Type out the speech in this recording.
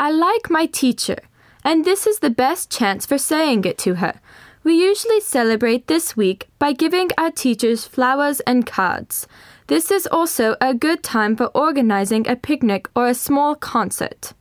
I like my teacher, and this is the best chance for saying it to her. We usually celebrate this week by giving our teachers flowers and cards. This is also a good time for organizing a picnic or a small concert.